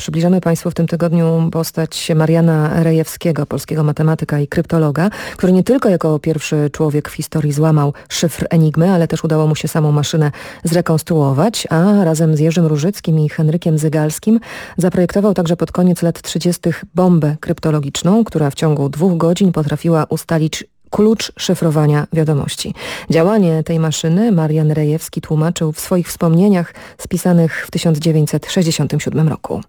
Przybliżamy Państwu w tym tygodniu postać Mariana Rejewskiego, polskiego matematyka i kryptologa, który nie tylko jako pierwszy człowiek w historii złamał szyfr Enigmy, ale też udało mu się samą maszynę zrekonstruować, a razem z Jerzym Różyckim i Henrykiem Zygalskim zaprojektował także pod koniec lat 30. bombę kryptologiczną, która w ciągu dwóch godzin potrafiła ustalić klucz szyfrowania wiadomości. Działanie tej maszyny Marian Rejewski tłumaczył w swoich wspomnieniach spisanych w 1967 roku.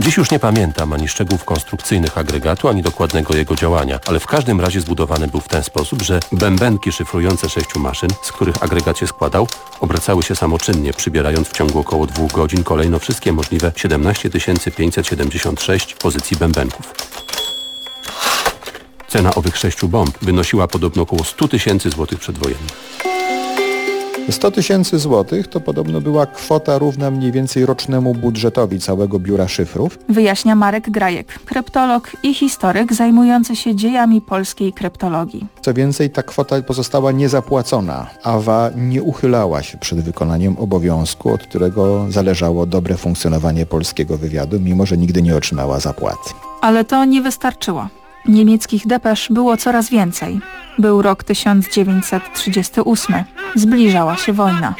Dziś już nie pamiętam ani szczegółów konstrukcyjnych agregatu, ani dokładnego jego działania, ale w każdym razie zbudowany był w ten sposób, że bębenki szyfrujące sześciu maszyn, z których agregat się składał, obracały się samoczynnie, przybierając w ciągu około dwóch godzin kolejno wszystkie możliwe 17 576 pozycji bębenków. Cena owych sześciu bomb wynosiła podobno około 100 tysięcy złotych przedwojennych. 100 tysięcy złotych to podobno była kwota równa mniej więcej rocznemu budżetowi całego biura szyfrów. Wyjaśnia Marek Grajek, kryptolog i historyk zajmujący się dziejami polskiej kryptologii. Co więcej, ta kwota pozostała niezapłacona. Awa nie uchylała się przed wykonaniem obowiązku, od którego zależało dobre funkcjonowanie polskiego wywiadu, mimo że nigdy nie otrzymała zapłaty. Ale to nie wystarczyło. Niemieckich depesz było coraz więcej. Był rok 1938. Zbliżała się wojna.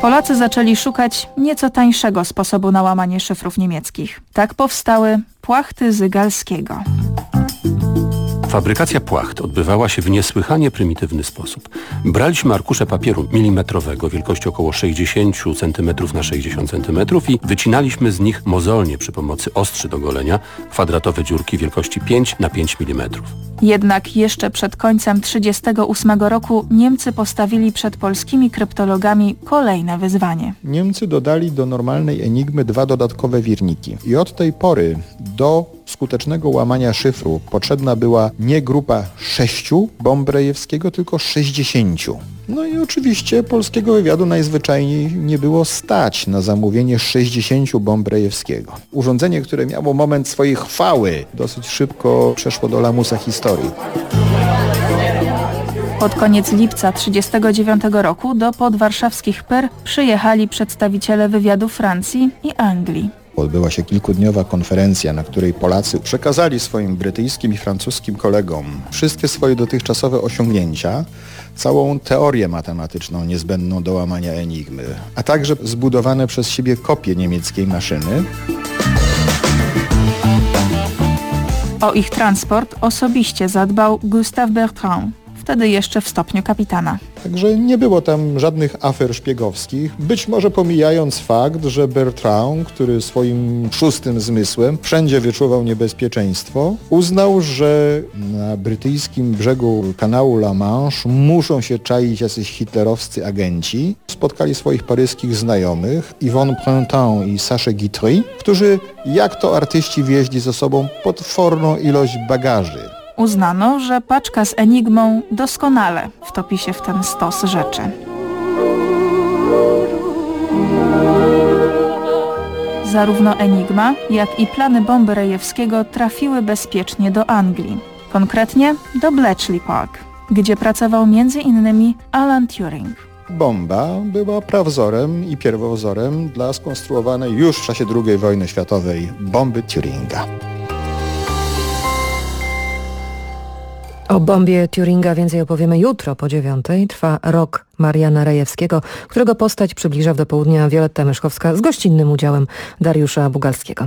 Polacy zaczęli szukać nieco tańszego sposobu na łamanie szyfrów niemieckich. Tak powstały płachty Zygalskiego. Fabrykacja płacht odbywała się w niesłychanie prymitywny sposób. Braliśmy arkusze papieru milimetrowego wielkości około 60 cm na 60 cm i wycinaliśmy z nich mozolnie przy pomocy ostrzy do golenia kwadratowe dziurki wielkości 5 na 5 mm. Jednak jeszcze przed końcem 1938 roku Niemcy postawili przed polskimi kryptologami kolejne wyzwanie. Niemcy dodali do normalnej Enigmy dwa dodatkowe wirniki. I od tej pory do skutecznego łamania szyfru potrzebna była nie grupa sześciu bomb Rejewskiego, tylko sześćdziesięciu. No i oczywiście polskiego wywiadu najzwyczajniej nie było stać na zamówienie 60 bomb Rejewskiego. Urządzenie, które miało moment swojej chwały, dosyć szybko przeszło do lamusa historii. Pod koniec lipca 1939 roku do podwarszawskich PER przyjechali przedstawiciele wywiadu Francji i Anglii. Odbyła się kilkudniowa konferencja, na której Polacy przekazali swoim brytyjskim i francuskim kolegom wszystkie swoje dotychczasowe osiągnięcia, całą teorię matematyczną niezbędną do łamania enigmy, a także zbudowane przez siebie kopie niemieckiej maszyny. O ich transport osobiście zadbał Gustave Bertrand, wtedy jeszcze w stopniu kapitana. Także nie było tam żadnych afer szpiegowskich, być może pomijając fakt, że Bertrand, który swoim szóstym zmysłem wszędzie wyczuwał niebezpieczeństwo, uznał, że na brytyjskim brzegu kanału La Manche muszą się czaić jacyś hitlerowscy agenci. Spotkali swoich paryskich znajomych, Yvonne Printemps i Saszę Guitry, którzy jak to artyści wieźli ze sobą potworną ilość bagaży. Uznano, że paczka z Enigmą doskonale wtopi się w ten stos rzeczy. Zarówno Enigma, jak i plany bomby Rejewskiego trafiły bezpiecznie do Anglii, konkretnie do Bletchley Park, gdzie pracował m.in. Alan Turing. Bomba była prawzorem i pierwowzorem dla skonstruowanej już w czasie II wojny światowej bomby Turinga. O bombie Turinga więcej opowiemy jutro po dziewiątej. Trwa rok Mariana Rejewskiego, którego postać przybliża w do południa Wioletta Myszkowska z gościnnym udziałem Dariusza Bugalskiego.